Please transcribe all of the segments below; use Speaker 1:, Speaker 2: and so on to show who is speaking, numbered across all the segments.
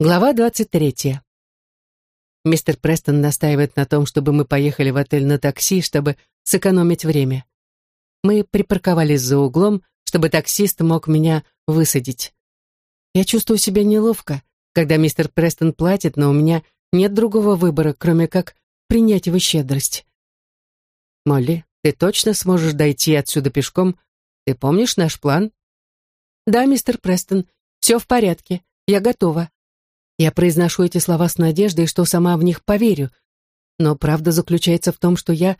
Speaker 1: Глава двадцать третья. Мистер Престон настаивает на том, чтобы мы поехали в отель на такси, чтобы сэкономить время. Мы припарковались за углом, чтобы таксист мог меня высадить. Я чувствую себя неловко, когда мистер Престон платит, но у меня нет другого выбора, кроме как принять его щедрость. «Молли, ты точно сможешь дойти отсюда пешком? Ты помнишь наш план?»
Speaker 2: «Да, мистер Престон, все в порядке, я готова», я произношу эти слова с надеждой, что сама в них поверю. Но правда заключается в том, что я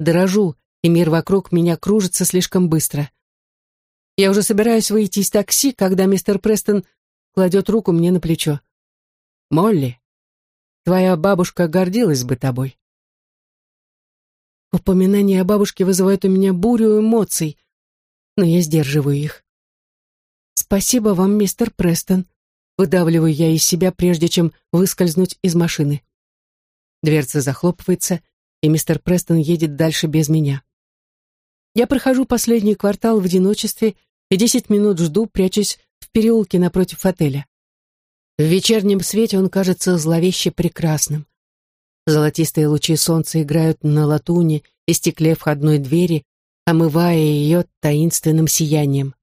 Speaker 2: дорожу, и мир вокруг меня кружится слишком быстро. Я уже собираюсь выйти из такси, когда мистер Престон кладет руку мне на плечо. «Молли, твоя бабушка гордилась бы тобой». Упоминание о бабушке вызывает у меня бурю эмоций, но я сдерживаю их. «Спасибо вам, мистер Престон», выдавливаю я из себя, прежде чем выскользнуть из машины. Дверца захлопывается, и мистер Престон едет дальше без меня. Я прохожу последний квартал в одиночестве и десять минут жду, прячусь в переулке напротив отеля. В вечернем свете он кажется зловеще прекрасным. Золотистые лучи солнца играют на латуне и стекле входной двери, омывая ее таинственным сиянием.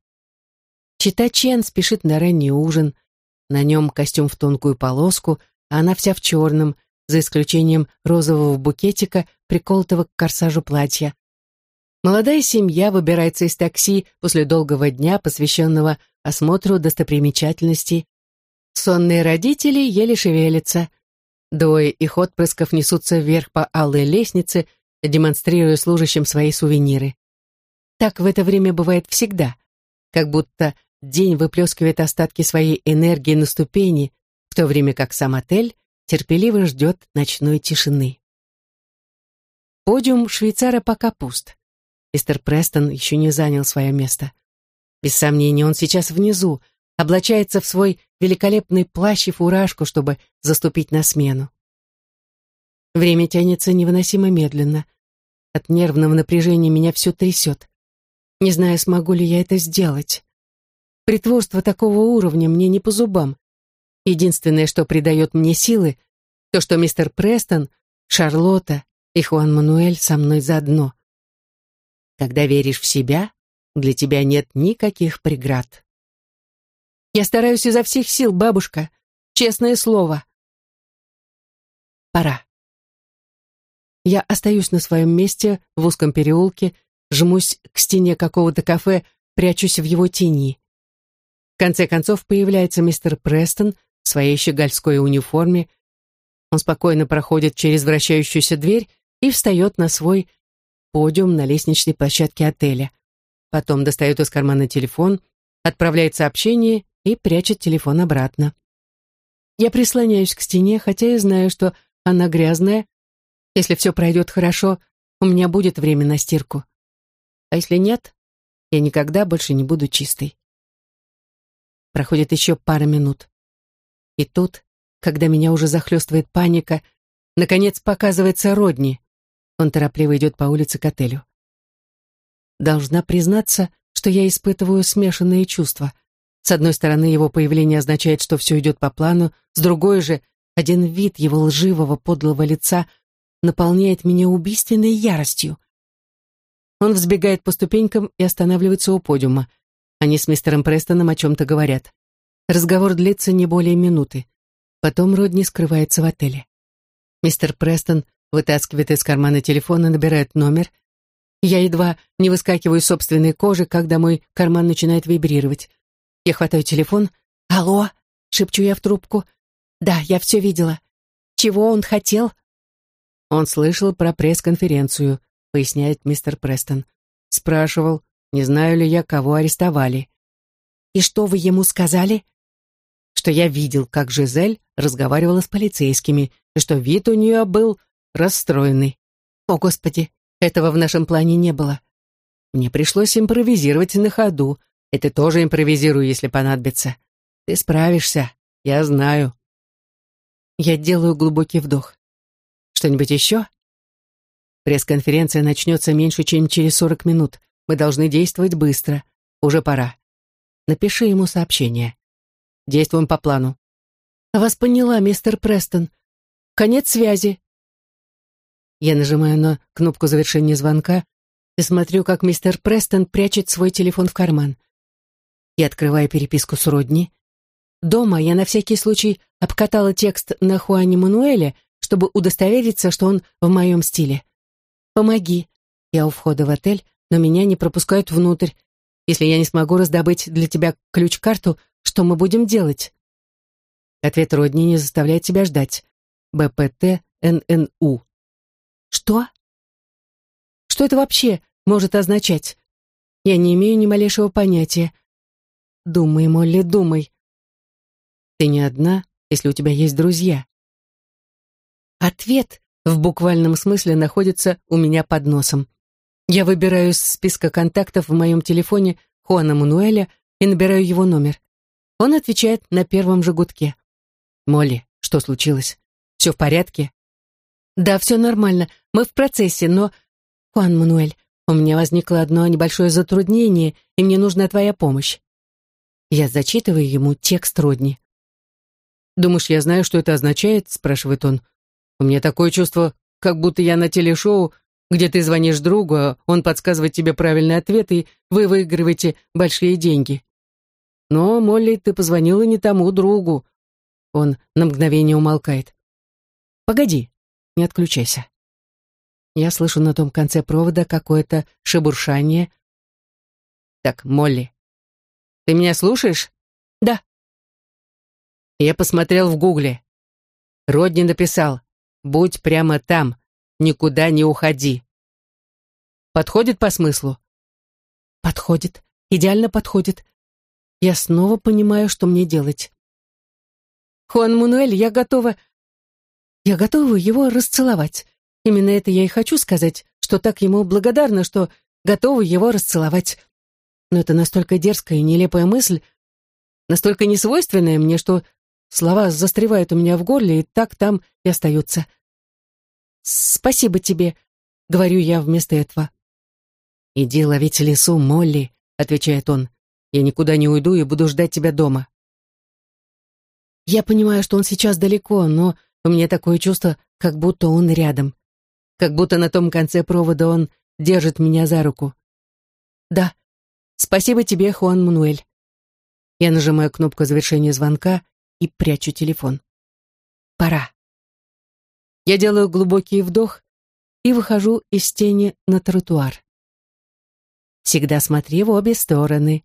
Speaker 2: Чита Чен спешит на ранний ужин — на нем костюм в тонкую полоску, а она вся в черном, за исключением розового букетика, приколотого к корсажу платья. Молодая семья выбирается из такси после долгого дня, посвященного осмотру достопримечательностей. Сонные родители еле шевелятся. Двое их отпрысков несутся вверх по алой лестнице, демонстрируя служащим свои сувениры. Так в это время бывает всегда, как будто День выплескивает остатки своей энергии на ступени, в то время как сам отель терпеливо ждет ночной тишины. Подиум швейцара пока пуст. Мистер Престон еще не занял свое место. Без сомнения, он сейчас внизу, облачается в свой великолепный плащ и фуражку, чтобы заступить на смену. Время тянется невыносимо медленно. От нервного напряжения меня все трясет. Не знаю, смогу ли я это сделать. Притворство такого уровня мне не по зубам. Единственное, что придает мне силы, то, что мистер Престон, Шарлотта и Хуан Мануэль со мной заодно. Когда веришь в себя, для тебя нет никаких преград. Я стараюсь изо всех сил, бабушка. Честное слово. Пора. Я остаюсь на своем месте в узком переулке, жмусь к стене какого-то кафе, прячусь в его тени. В конце концов появляется мистер Престон в своей щегольской униформе. Он спокойно проходит через вращающуюся дверь и встает на свой подиум на лестничной площадке отеля. Потом достает из кармана телефон, отправляет сообщение и прячет телефон обратно. Я прислоняюсь к стене, хотя и знаю, что она грязная. Если все пройдет хорошо, у меня будет время на стирку. А если нет, я никогда больше не буду чистой. Проходит еще пара минут. И тут, когда меня уже захлестывает паника, наконец показывается Родни. Он торопливо идет по улице к отелю. Должна признаться, что я испытываю смешанные чувства. С одной стороны, его появление означает, что все идет по плану, с другой же, один вид его лживого подлого лица наполняет меня убийственной яростью. Он взбегает по ступенькам и останавливается у подиума. Они с мистером Престоном о чем-то говорят. Разговор длится не более минуты. Потом Родни скрывается в отеле. Мистер Престон вытаскивает из кармана телефон и набирает номер. Я едва не выскакиваю из собственной кожи, когда мой карман начинает вибрировать. Я хватаю телефон. «Алло!» — шепчу я в трубку. «Да, я все видела. Чего он хотел?» Он слышал про пресс-конференцию, поясняет мистер Престон. Спрашивал, не знаю ли я, кого арестовали. «И что вы ему сказали?» «Что я видел, как Жизель разговаривала с полицейскими, и что вид у нее был расстроенный. О, Господи, этого в нашем плане не было. Мне пришлось импровизировать на ходу. И ты тоже импровизируй, если понадобится. Ты справишься, я знаю». Я делаю глубокий вдох. «Что-нибудь еще?» Пресс-конференция начнется меньше, чем через сорок минут. Мы должны действовать быстро. Уже пора. Напиши ему сообщение. Действуем по плану. «Вас поняла, мистер Престон. Конец связи». Я нажимаю на кнопку завершения звонка и смотрю, как мистер Престон прячет свой телефон в карман. Я открываю переписку с Родни. Дома я на всякий случай обкатала текст на Хуане Мануэле, чтобы удостовериться, что он в моем стиле. «Помоги». Я у входа в отель, но меня не пропускают внутрь. Если я не смогу раздобыть для тебя ключ-карту, что мы будем делать? Ответ Родни не заставляет тебя ждать. БПТ ННУ. Что? Что это вообще может означать? Я не имею ни малейшего понятия. Думай, Молли, думай. Ты не одна, если у тебя есть друзья. Ответ в буквальном смысле находится у меня под носом. Я выбираю из списка контактов в моем телефоне Хуана Мануэля и набираю его номер. Он отвечает на первом же гудке. «Молли, что случилось? Все в порядке?» «Да, все нормально. Мы в процессе, но...» «Хуан Мануэль, у меня возникло одно небольшое затруднение, и мне нужна твоя помощь». Я зачитываю ему текст Родни.
Speaker 1: «Думаешь, я знаю, что это означает?» — спрашивает он. «У меня такое чувство, как будто я на телешоу, где ты звонишь другу, он подсказывает тебе правильный ответ, и вы выигрываете большие деньги. Но, Молли, ты позвонила не тому другу. Он на мгновение умолкает. Погоди, не отключайся. Я слышу на том конце провода какое-то шебуршание. Так, Молли, ты меня слушаешь?
Speaker 2: Да.
Speaker 1: Я посмотрел в гугле. Родни написал, будь прямо там, никуда не уходи. Подходит по смыслу?
Speaker 2: Подходит, идеально подходит. Я снова понимаю, что мне делать. Хуан Мануэль, я готова... Я готова его расцеловать. Именно это я и хочу сказать, что так ему благодарна, что готова его расцеловать. Но это настолько дерзкая и нелепая мысль, настолько несвойственная мне, что слова застревают у меня в горле и так там и остаются. «Спасибо тебе», — говорю я вместо этого.
Speaker 1: «Иди ловить лесу, Молли», — отвечает он. «Я никуда не уйду и буду ждать тебя дома».
Speaker 2: Я понимаю, что он сейчас далеко, но у меня такое чувство, как будто он рядом. Как будто на том конце провода он держит меня за руку. «Да, спасибо тебе, Хуан Мануэль». Я нажимаю кнопку завершения звонка и прячу телефон. Пора. Я делаю глубокий вдох и выхожу из тени на тротуар. Всегда смотри в обе стороны.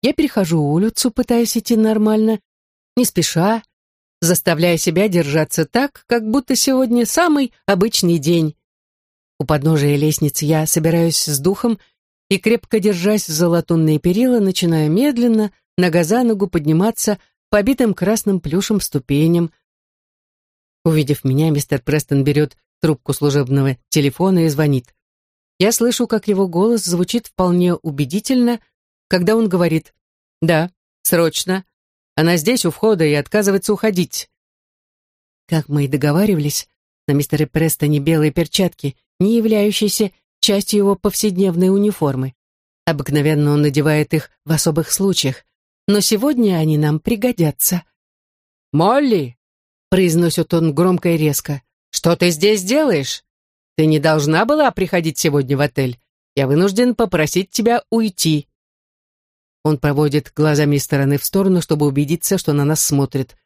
Speaker 2: Я перехожу улицу, пытаясь идти нормально, не спеша, заставляя себя держаться так, как будто сегодня самый обычный день. У подножия лестницы я собираюсь с духом и, крепко держась за латунные перила, начинаю медленно, нога за ногу подниматься по обитым красным плюшем ступеням, Увидев меня, мистер Престон берет трубку служебного телефона и звонит. Я слышу, как его голос звучит вполне убедительно, когда он говорит «Да, срочно. Она здесь у входа и отказывается уходить». Как мы и договаривались, на мистере Престоне белые перчатки, не являющиеся частью его повседневной униформы. Обыкновенно он надевает их в особых случаях, но сегодня они нам пригодятся. «Молли!» Произносит он громко и резко. «Что ты здесь делаешь? Ты не должна была приходить сегодня в отель. Я вынужден попросить тебя уйти». Он проводит глазами из стороны в сторону, чтобы убедиться, что на нас смотрит.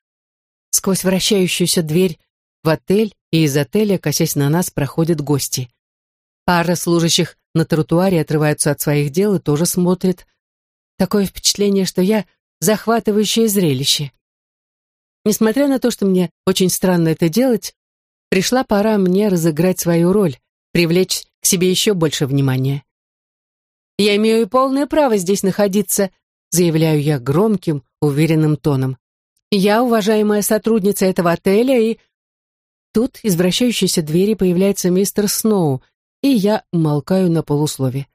Speaker 2: Сквозь вращающуюся дверь в отель и из отеля, косясь на нас, проходят гости. Пара служащих на тротуаре отрываются от своих дел и тоже смотрят. Такое впечатление, что я захватывающее зрелище. Несмотря на то, что мне очень странно это делать, пришла пора мне разыграть свою роль, привлечь к себе еще больше внимания. «Я имею полное право здесь находиться», заявляю я громким, уверенным тоном. «Я уважаемая сотрудница этого отеля и...» Тут из вращающейся двери появляется мистер Сноу, и я умолкаю на полуслове.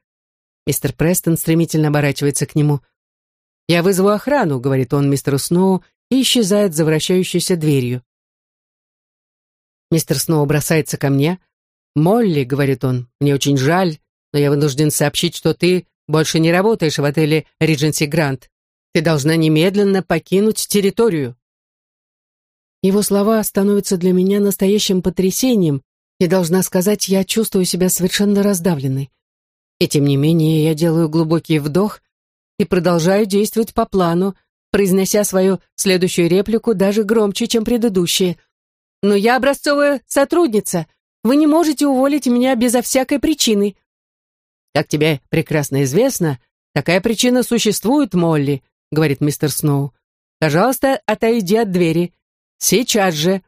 Speaker 2: Мистер Престон стремительно оборачивается к нему. «Я вызову охрану», — говорит он мистеру Сноу, и исчезает за вращающейся дверью. Мистер снова бросается ко мне. «Молли», — говорит он, — «мне очень жаль, но я вынужден сообщить, что ты больше не работаешь в отеле Ридженси Грант. Ты должна немедленно покинуть территорию». Его слова становятся для меня настоящим потрясением, и, должна сказать, я чувствую себя совершенно раздавленной. И тем не менее я делаю глубокий вдох и продолжаю действовать по плану, произнося свою следующую реплику даже громче, чем предыдущие. «Но я образцовая сотрудница. Вы не можете уволить меня безо всякой причины». «Как тебе прекрасно известно, такая причина существует, Молли», — говорит мистер Сноу. «Пожалуйста, отойди от двери. Сейчас же».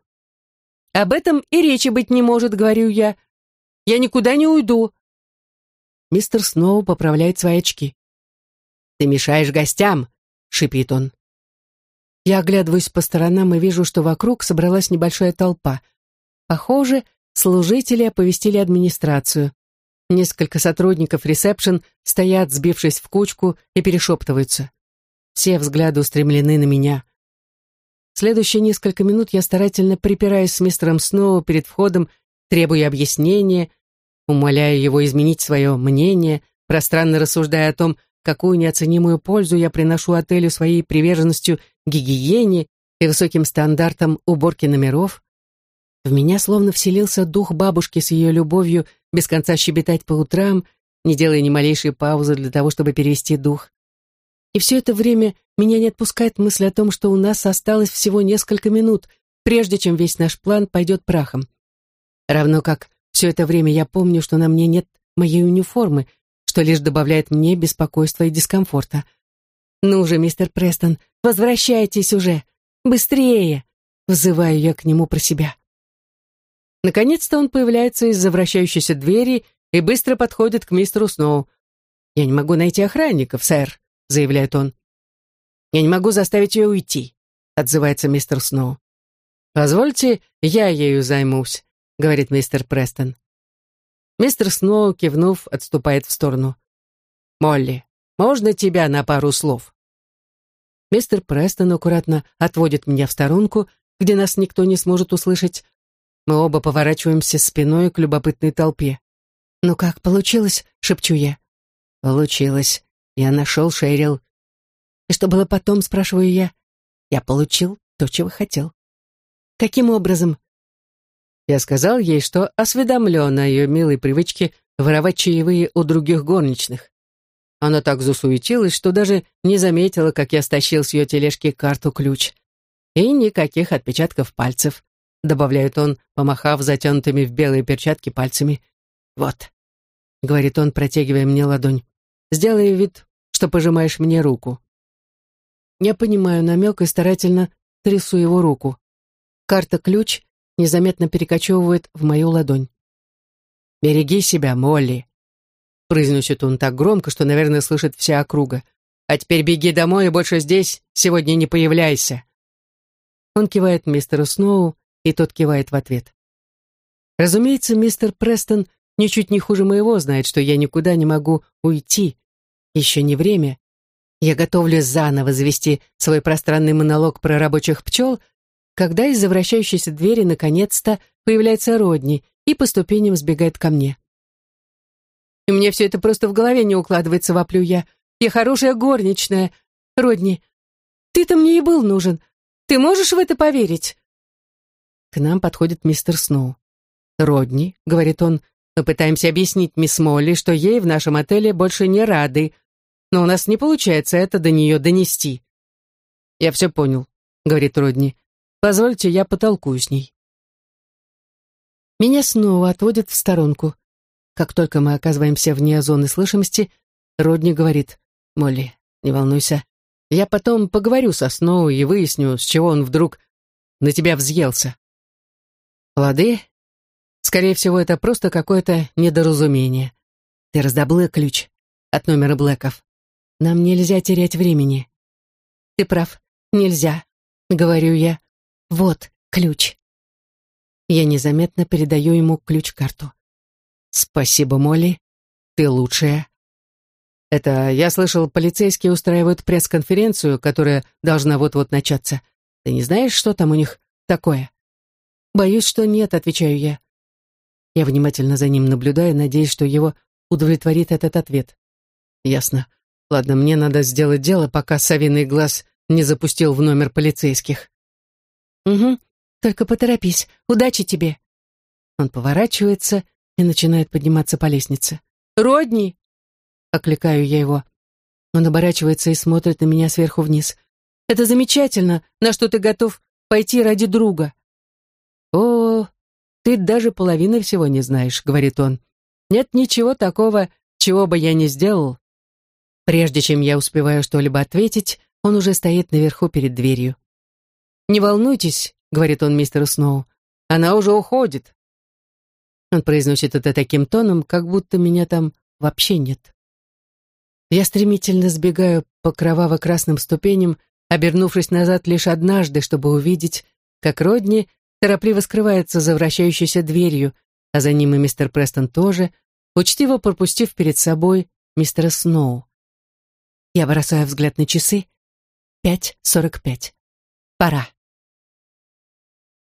Speaker 2: «Об этом и речи быть не может», — говорю я. «Я никуда не уйду». Мистер Сноу поправляет свои очки. «Ты мешаешь гостям», — шипит он. Я оглядываюсь по сторонам и вижу, что вокруг собралась небольшая толпа. Похоже, служители оповестили администрацию. Несколько сотрудников ресепшн стоят, сбившись в кучку, и перешептываются. Все взгляды устремлены на меня. Следующие несколько минут я старательно припираюсь с мистером Сноу перед входом, требуя объяснения, умоляя его изменить свое мнение, пространно рассуждая о том, какую неоценимую пользу я приношу отелю своей приверженностью гигиене и высоким стандартам уборки номеров. В меня словно вселился дух бабушки с ее любовью без конца щебетать по утрам, не делая ни малейшей паузы для того, чтобы перевести дух. И все это время меня не отпускает мысль о том, что у нас осталось всего несколько минут, прежде чем весь наш план пойдет прахом. Равно как все это время я помню, что на мне нет моей униформы, что лишь добавляет мне беспокойства и дискомфорта. «Ну же, мистер Престон, возвращайтесь уже! Быстрее!» Взываю я к нему про себя. Наконец-то он появляется из-за вращающейся двери и быстро подходит к мистеру Сноу. «Я не могу найти охранников, сэр», — заявляет он. «Я не могу заставить ее уйти», — отзывается мистер Сноу. «Позвольте, я ею займусь», — говорит мистер Престон. Мистер Сноу, кивнув, отступает в сторону. «Молли, можно тебя на пару слов?» Мистер Престон аккуратно отводит меня в сторонку, где нас никто не сможет услышать, мы оба поворачиваемся спиной к любопытной толпе. «Ну как, получилось?» — шепчу я. «Получилось. Я нашел Шерил». «И что было потом?» — спрашиваю я. «Я получил то, чего хотел». «Каким образом?» Я сказал ей, что осведомлен о ее милой привычке воровать чаевые у других горничных. Она так засуетилась, что даже не заметила, как я стащил с ее тележки карту-ключ. И никаких отпечатков пальцев добавляет он, помахав затянутыми в белые перчатки пальцами. «Вот», — говорит он, протягивая мне ладонь, — «сделай вид, что пожимаешь мне руку». Я понимаю намек и старательно трясу его руку. Карта-ключ незаметно перекочевывает в мою ладонь. «Береги себя, Молли», — произносит он так громко, что, наверное, слышит вся округа. «А теперь беги домой и больше здесь сегодня не появляйся». Он кивает мистеру Сноу, и тот кивает в ответ. Разумеется, мистер Престон ничуть не хуже моего знает, что я никуда не могу уйти. Еще не время. Я готовлюсь заново завести свой пространный монолог про рабочих пчел, когда из-за вращающейся двери наконец-то появляется Родни и по ступеням сбегает ко мне. И мне все это просто в голове не укладывается, воплю я. Я хорошая горничная. Родни, ты-то мне и был нужен. Ты можешь в это поверить? К нам подходит мистер Сноу. «Родни», — говорит он, — «мы пытаемся объяснить мисс Молли, что ей в нашем отеле больше не рады, но у нас не получается это до нее донести». «Я все понял», — говорит Родни. «Позвольте, я потолкую с ней». Меня снова отводят в сторонку. Как только мы оказываемся вне зоны слышимости, Родни говорит, «Молли, не волнуйся, я потом поговорю со Сноу и выясню, с чего он вдруг на тебя взъелся». Лады? Скорее всего, это просто какое-то недоразумение. Ты раздобыла ключ от номера Блэков. Нам нельзя терять времени. Ты прав, нельзя, говорю я. Вот ключ. Я незаметно передаю ему ключ-карту. Спасибо, Молли. Ты лучшая. Это, я слышал, полицейские устраивают пресс-конференцию, которая должна вот-вот начаться. Ты не знаешь, что там у них такое? «Боюсь, что нет», — отвечаю я. Я внимательно за ним наблюдаю, надеясь, что его удовлетворит этот ответ. «Ясно. Ладно, мне надо сделать дело, пока совиный глаз не запустил в номер полицейских». «Угу. Только поторопись. Удачи тебе!» Он поворачивается и начинает подниматься по лестнице. «Родни!» — окликаю я его. Он оборачивается и смотрит на меня сверху вниз. «Это замечательно, на что ты готов пойти ради друга». «О, ты даже половины всего не знаешь», — говорит он. «Нет ничего такого, чего бы я не сделал». Прежде чем я успеваю что-либо ответить, он уже стоит наверху перед дверью. «Не волнуйтесь», — говорит он мистеру Сноу, — «она уже уходит». Он произносит это таким тоном, как будто меня там вообще нет. Я стремительно сбегаю по кроваво-красным ступеням, обернувшись назад лишь однажды, чтобы увидеть, как Родни торопливо скрывается за вращающейся дверью, а за ним и мистер Престон тоже, учтиво пропустив перед собой мистера Сноу. Я бросаю взгляд на часы. Пять сорок пять. Пора.